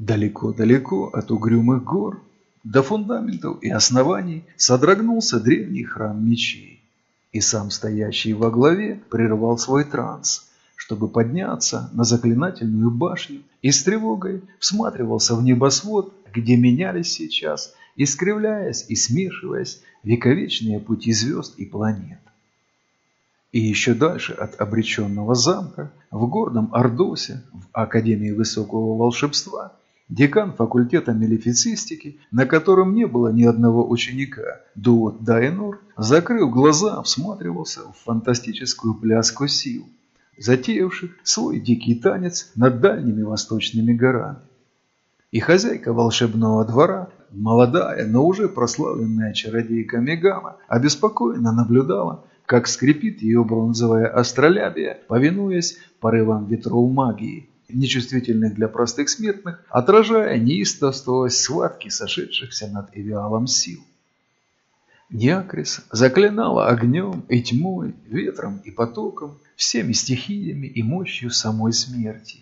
Далеко-далеко от угрюмых гор, до фундаментов и оснований содрогнулся древний храм мечей. И сам стоящий во главе прервал свой транс, чтобы подняться на заклинательную башню и с тревогой всматривался в небосвод, где менялись сейчас, искривляясь и смешиваясь, вековечные пути звезд и планет. И еще дальше от обреченного замка, в гордом Ордосе, в Академии Высокого Волшебства, декан факультета мелифицистики, на котором не было ни одного ученика, Дуот Дайнор, закрыв глаза, всматривался в фантастическую пляску сил, затеявших свой дикий танец над дальними восточными горами. И хозяйка волшебного двора, молодая, но уже прославленная чародейка Мегама, обеспокоенно наблюдала, как скрипит ее бронзовая астролябия, повинуясь порывам ветров магии, нечувствительных для простых смертных, отражая неистовствовость схватки сошедшихся над Эвиалом сил. Неакрис заклинала огнем и тьмой, ветром и потоком, всеми стихиями и мощью самой смерти.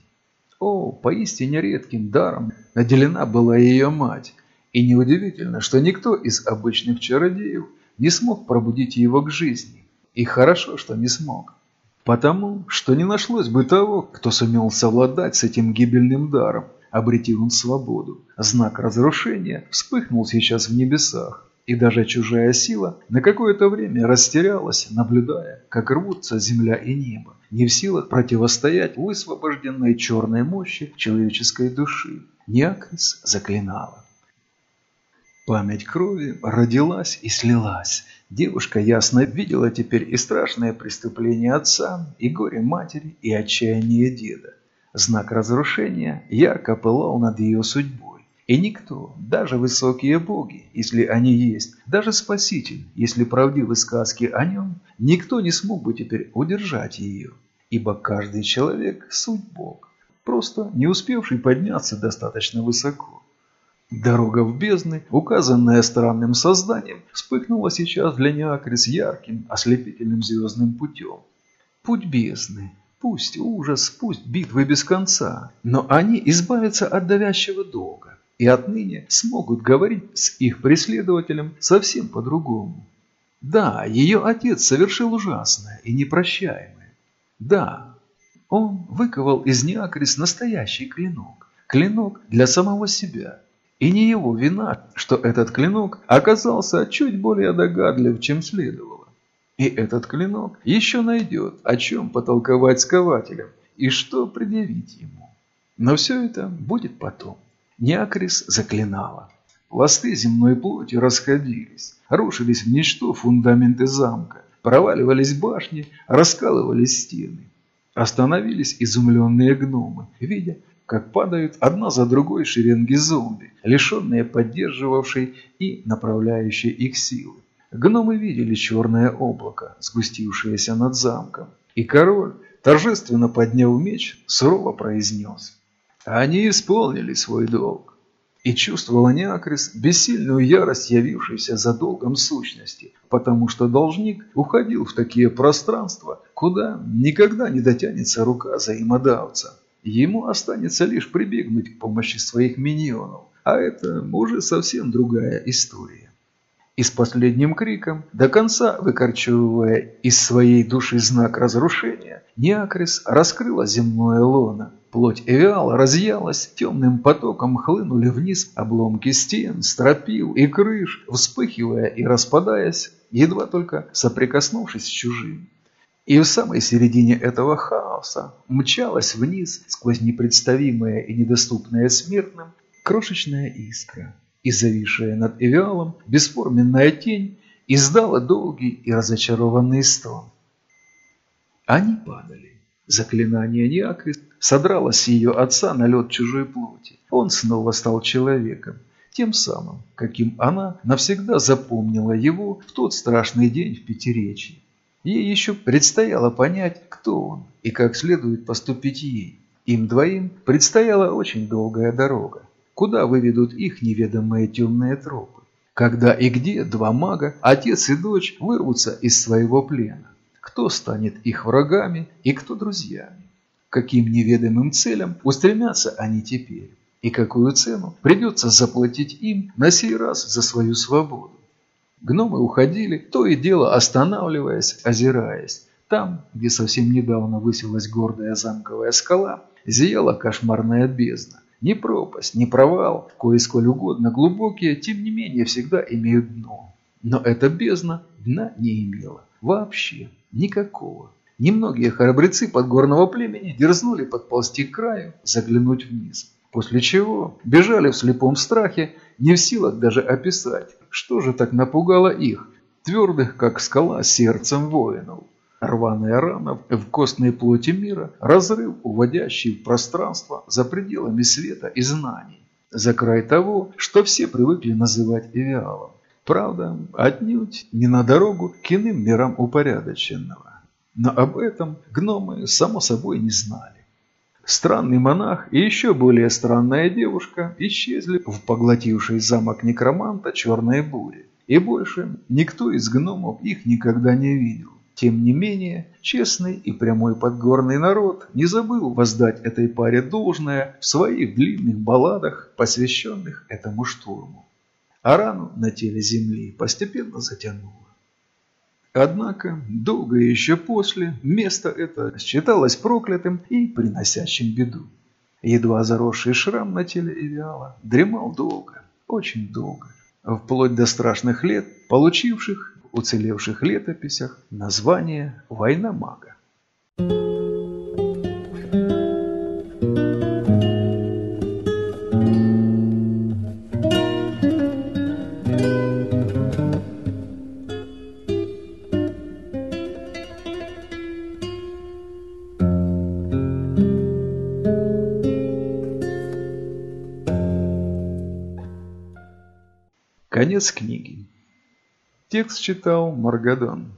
О, поистине редким даром наделена была ее мать, и неудивительно, что никто из обычных чародеев не смог пробудить его к жизни, и хорошо, что не смог. Потому, что не нашлось бы того, кто сумел совладать с этим гибельным даром, обрети он свободу. Знак разрушения вспыхнул сейчас в небесах, и даже чужая сила на какое-то время растерялась, наблюдая, как рвутся земля и небо, не в силах противостоять высвобожденной черной мощи человеческой души. Неакрис заклинала. Память крови родилась и слилась. Девушка ясно видела теперь и страшное преступление отца, и горе матери, и отчаяние деда. Знак разрушения ярко пылал над ее судьбой. И никто, даже высокие боги, если они есть, даже Спаситель, если правдивы сказки о нем, никто не смог бы теперь удержать ее. Ибо каждый человек – суть Бог, просто не успевший подняться достаточно высоко. Дорога в бездны, указанная странным созданием, вспыхнула сейчас для Неакрис ярким, ослепительным звездным путем. Путь бездны. Пусть ужас, пусть битвы без конца, но они избавятся от давящего долга и отныне смогут говорить с их преследователем совсем по-другому. Да, ее отец совершил ужасное и непрощаемое. Да, он выковал из Неакрис настоящий клинок. Клинок для самого себя – и не его вина, что этот клинок оказался чуть более догадлив, чем следовало. И этот клинок еще найдет, о чем потолковать с кователем и что предъявить ему. Но все это будет потом. Неакрис заклинала. Пласты земной плоти расходились, рушились в ничто фундаменты замка, проваливались башни, раскалывались стены. Остановились изумленные гномы, видя, как падают одна за другой шеренги зомби, лишенные поддерживавшей и направляющей их силы. Гномы видели черное облако, сгустившееся над замком, и король, торжественно подняв меч, сурово произнес «Они исполнили свой долг». И чувствовал Неакрис бессильную ярость, явившейся за долгом сущности, потому что должник уходил в такие пространства, куда никогда не дотянется рука взаимодавца. Ему останется лишь прибегнуть к помощи своих миньонов, а это уже совсем другая история. И с последним криком, до конца выкорчевывая из своей души знак разрушения, Неакрис раскрыла земное лоно. Плоть Эвиала разъялась, темным потоком хлынули вниз обломки стен, стропил и крыш, вспыхивая и распадаясь, едва только соприкоснувшись с чужим. И в самой середине этого хаоса мчалась вниз сквозь непредставимое и недоступное смертным крошечная искра, и зависшая над Эвиалом бесформенная тень издала долгий и разочарованный стон. Они падали. Заклинание Неакрис содрало с ее отца налет чужой плоти. Он снова стал человеком, тем самым, каким она навсегда запомнила его в тот страшный день в Пятиречии. Ей еще предстояло понять, кто он и как следует поступить ей. Им двоим предстояла очень долгая дорога. Куда выведут их неведомые темные тропы? Когда и где два мага, отец и дочь, вырвутся из своего плена? Кто станет их врагами и кто друзьями? Каким неведомым целям устремятся они теперь? И какую цену придется заплатить им на сей раз за свою свободу. Гномы уходили, то и дело останавливаясь, озираясь. Там, где совсем недавно высилась гордая замковая скала, зияла кошмарная бездна. Ни пропасть, ни провал, кое сколь угодно глубокие, тем не менее всегда имеют дно. Но эта бездна дна не имела. Вообще никакого. Немногие храбрецы подгорного племени дерзнули подползти к краю, заглянуть вниз. После чего бежали в слепом страхе, не в силах даже описать, что же так напугало их, твердых, как скала, сердцем воинов. Рваная рана в костной плоти мира, разрыв, уводящий в пространство за пределами света и знаний, за край того, что все привыкли называть Эвиалом. Правда, отнюдь не на дорогу к иным мирам упорядоченного. Но об этом гномы, само собой, не знали. Странный монах и еще более странная девушка исчезли в поглотившей замок некроманта черной бури. И больше никто из гномов их никогда не видел. Тем не менее, честный и прямой подгорный народ не забыл воздать этой паре должное в своих длинных балладах, посвященных этому штурму. А рану на теле земли постепенно затянуло. Однако, долго еще после, место это считалось проклятым и приносящим беду. Едва заросший шрам на теле Эвиала дремал долго, очень долго, вплоть до страшных лет, получивших уцелевших летописях название «Война мага». Конец книги. Текст читал Маргадон.